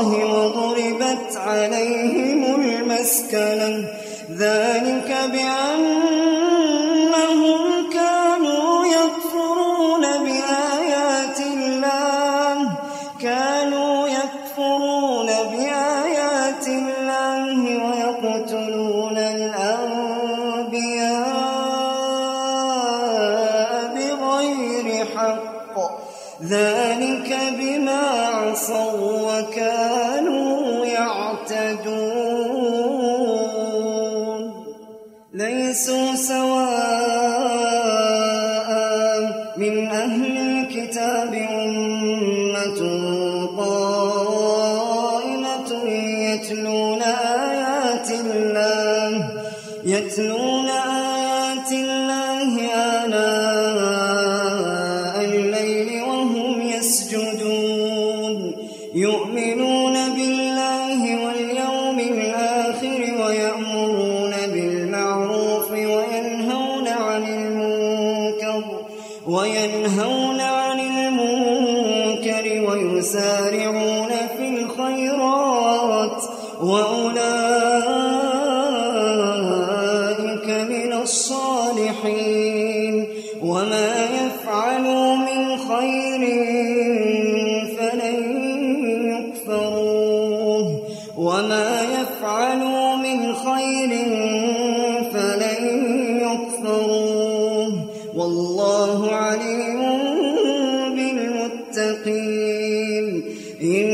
الله وضربت عليهم المسكنة ذلك بأنهم كانوا يكفرون بآيات الله. كانوا يكفرون بآيات الله ويقتلون الأنبياء بغير حق. ذلك بما عصوا وكانوا يعتدون. ليسوا سواء من أهل الكتاب أمة قائمة يتلون آيات الله يتلون آيات وينهون عن المنكر ويسارعون في الخيرات وأولئك من الصالحين. وما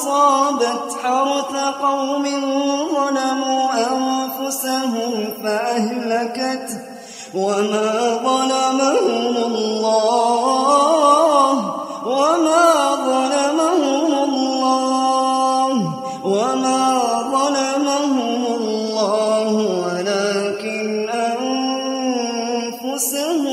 أصابت حرث قوم ظلموا أنفسهم فأهلكت وما ظلمهم الله وما ظلمهم الله وما ظلمهم الله ولكن أنفسهم